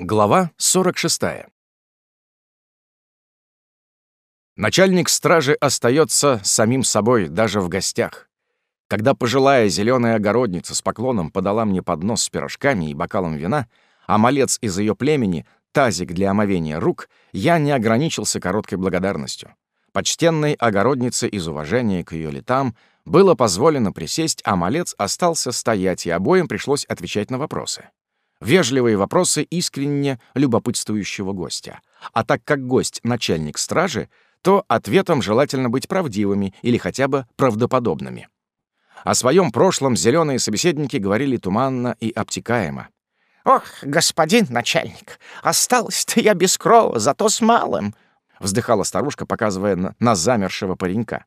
Глава 46. Начальник стражи остается самим собой даже в гостях. Когда пожилая зеленая огородница с поклоном подала мне поднос с пирожками и бокалом вина, а малец из ее племени — тазик для омовения рук, я не ограничился короткой благодарностью. Почтенной огороднице из уважения к ее летам было позволено присесть, а малец остался стоять, и обоим пришлось отвечать на вопросы. Вежливые вопросы искренне любопытствующего гостя. А так как гость — начальник стражи, то ответом желательно быть правдивыми или хотя бы правдоподобными. О своем прошлом зеленые собеседники говорили туманно и обтекаемо. «Ох, господин начальник, осталось-то я без крова, зато с малым», — вздыхала старушка, показывая на замершего паренька.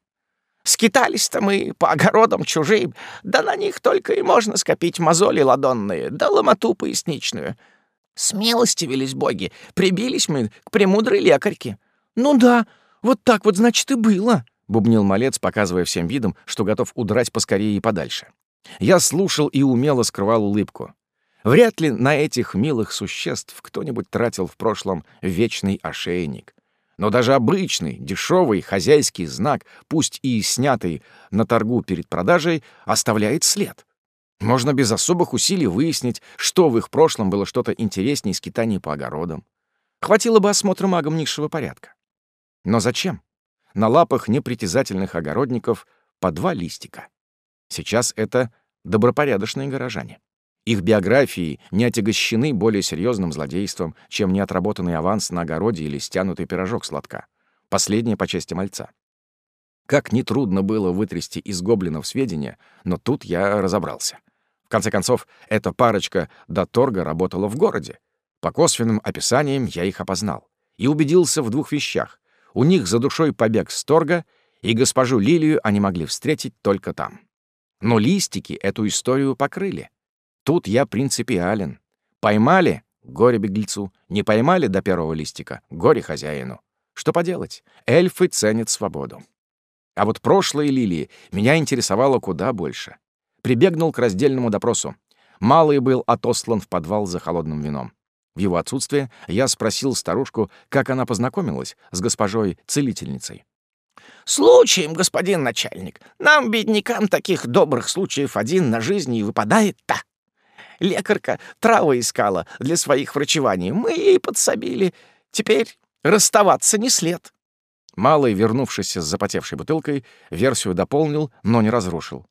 Скитались-то мы по огородам чужим, да на них только и можно скопить мозоли ладонные, да ломоту поясничную. Смелости велись боги, прибились мы к премудрой лекарьке. Ну да, вот так вот, значит, и было, — бубнил малец, показывая всем видом, что готов удрать поскорее и подальше. Я слушал и умело скрывал улыбку. Вряд ли на этих милых существ кто-нибудь тратил в прошлом вечный ошейник. Но даже обычный, дешевый хозяйский знак, пусть и снятый на торгу перед продажей, оставляет след. Можно без особых усилий выяснить, что в их прошлом было что-то интереснее скитаний по огородам. Хватило бы осмотра магом низшего порядка. Но зачем? На лапах непритязательных огородников по два листика. Сейчас это добропорядочные горожане. Их биографии не отягощены более серьезным злодейством, чем неотработанный аванс на огороде или стянутый пирожок сладка. Последнее по части мальца. Как нетрудно было вытрясти из гоблинов сведения, но тут я разобрался. В конце концов, эта парочка до торга работала в городе. По косвенным описаниям я их опознал. И убедился в двух вещах. У них за душой побег с торга, и госпожу Лилию они могли встретить только там. Но листики эту историю покрыли. Тут я принципиален. Поймали — горе беглецу, не поймали до первого листика — горе хозяину. Что поделать, эльфы ценят свободу. А вот прошлые лилии меня интересовало куда больше. Прибегнул к раздельному допросу. Малый был отослан в подвал за холодным вином. В его отсутствие я спросил старушку, как она познакомилась с госпожой-целительницей. «Случаем, господин начальник. Нам, беднякам, таких добрых случаев один на жизни и выпадает-то», Лекарка травы искала для своих врачеваний. Мы ей подсобили. Теперь расставаться не след». Малый, вернувшись с запотевшей бутылкой, версию дополнил, но не разрушил.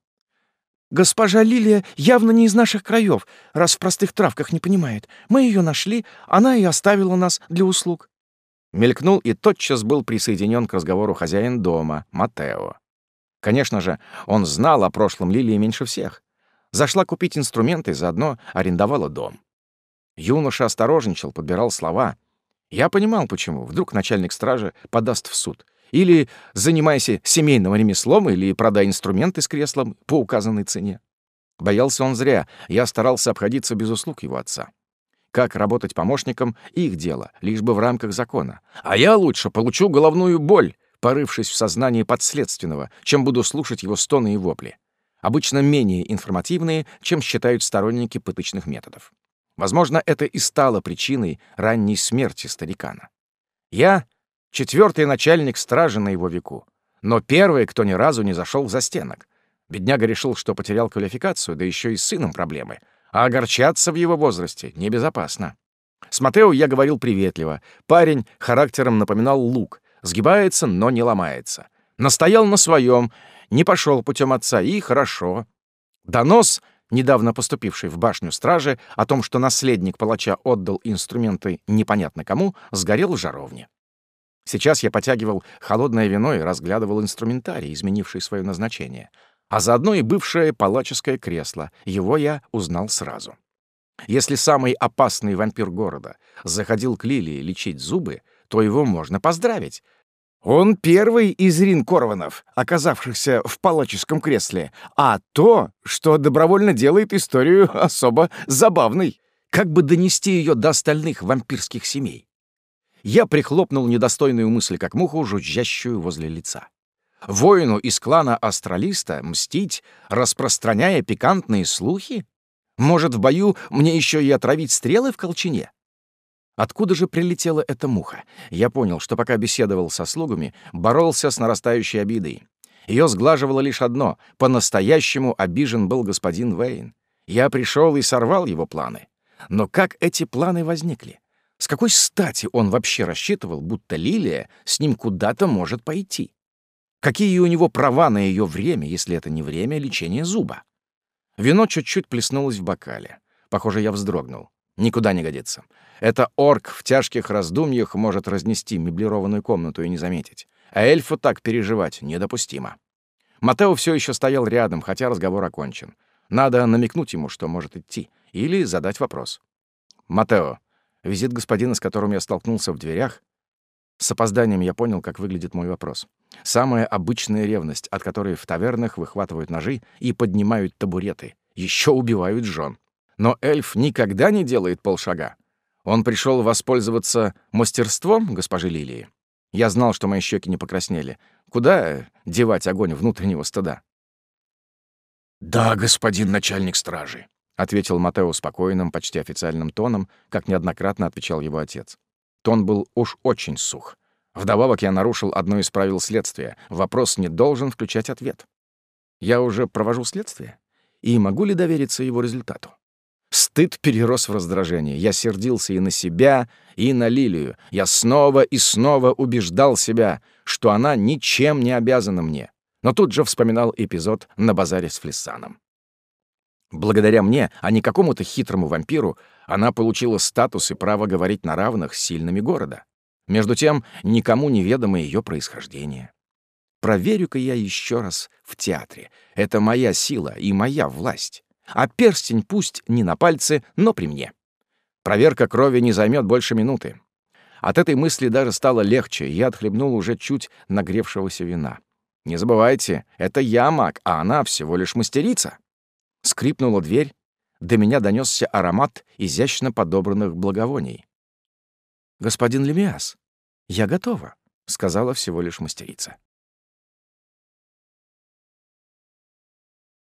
«Госпожа Лилия явно не из наших краев, раз в простых травках не понимает. Мы ее нашли, она и оставила нас для услуг». Мелькнул и тотчас был присоединен к разговору хозяин дома, Матео. Конечно же, он знал о прошлом Лилии меньше всех. Зашла купить инструменты, заодно арендовала дом. Юноша осторожничал, подбирал слова. Я понимал, почему. Вдруг начальник стражи подаст в суд. Или занимайся семейным ремеслом, или продай инструменты с креслом по указанной цене. Боялся он зря. Я старался обходиться без услуг его отца. Как работать помощником — их дело, лишь бы в рамках закона. А я лучше получу головную боль, порывшись в сознании подследственного, чем буду слушать его стоны и вопли обычно менее информативные, чем считают сторонники пыточных методов. Возможно, это и стало причиной ранней смерти старикана. Я — четвертый начальник стражи на его веку, но первый, кто ни разу не зашел в застенок. Бедняга решил, что потерял квалификацию, да еще и с сыном проблемы, а огорчаться в его возрасте небезопасно. С Матео я говорил приветливо. Парень характером напоминал лук, сгибается, но не ломается. Настоял на своем не пошел путем отца, и хорошо. Донос, недавно поступивший в башню стражи, о том, что наследник палача отдал инструменты непонятно кому, сгорел в жаровне. Сейчас я потягивал холодное вино и разглядывал инструментарий, изменивший свое назначение. А заодно и бывшее палаческое кресло. Его я узнал сразу. Если самый опасный вампир города заходил к Лилии лечить зубы, то его можно поздравить. Он первый из ринкорванов, оказавшихся в палаческом кресле, а то, что добровольно делает историю особо забавной, как бы донести ее до остальных вампирских семей. Я прихлопнул недостойную мысль, как муху, жужжащую возле лица. Воину из клана Астралиста мстить, распространяя пикантные слухи? Может, в бою мне еще и отравить стрелы в колчине? Откуда же прилетела эта муха? Я понял, что пока беседовал со слугами, боролся с нарастающей обидой. Ее сглаживало лишь одно — по-настоящему обижен был господин Вейн. Я пришел и сорвал его планы. Но как эти планы возникли? С какой стати он вообще рассчитывал, будто Лилия с ним куда-то может пойти? Какие у него права на ее время, если это не время лечения зуба? Вино чуть-чуть плеснулось в бокале. Похоже, я вздрогнул. Никуда не годится. Это орк в тяжких раздумьях может разнести меблированную комнату и не заметить. А эльфу так переживать недопустимо. Матео все еще стоял рядом, хотя разговор окончен. Надо намекнуть ему, что может идти, или задать вопрос. «Матео, визит господина, с которым я столкнулся в дверях?» С опозданием я понял, как выглядит мой вопрос. Самая обычная ревность, от которой в тавернах выхватывают ножи и поднимают табуреты, еще убивают жен. Но эльф никогда не делает полшага. Он пришел воспользоваться мастерством госпожи Лилии. Я знал, что мои щеки не покраснели. Куда девать огонь внутреннего стыда? «Да, господин начальник стражи», — ответил Матео спокойным, почти официальным тоном, как неоднократно отвечал его отец. Тон был уж очень сух. Вдобавок я нарушил одно из правил следствия. Вопрос не должен включать ответ. Я уже провожу следствие? И могу ли довериться его результату? Стыд перерос в раздражение. Я сердился и на себя, и на Лилию. Я снова и снова убеждал себя, что она ничем не обязана мне. Но тут же вспоминал эпизод на базаре с Флиссаном. Благодаря мне, а не какому-то хитрому вампиру, она получила статус и право говорить на равных с сильными города. Между тем, никому неведомо ее происхождение. Проверю-ка я еще раз в театре. Это моя сила и моя власть а перстень пусть не на пальце, но при мне. Проверка крови не займет больше минуты. От этой мысли даже стало легче, и я отхлебнул уже чуть нагревшегося вина. Не забывайте, это я маг, а она всего лишь мастерица. Скрипнула дверь, до меня донесся аромат изящно подобранных благовоний. «Господин Лемиас, я готова», — сказала всего лишь мастерица.